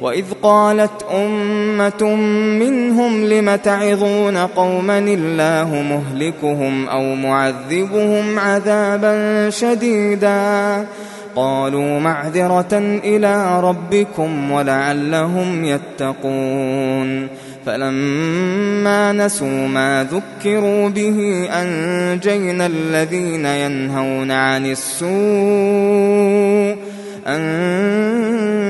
وَإِذْ قَالَتْ أُمَّةٌ مِّنْهُمْ لِمَ تَعِظُونَ قَوْمًا اللَّهُ مُهْلِكُهُمْ أَوْ مُعَذِّبُهُمْ عَذَابًا شَدِيدًا قالوا معذرة إلى ربكم ولعلهم يتقون فلما نسوا ما ذكروا به أنجينا الذين ينهون عن السوء أن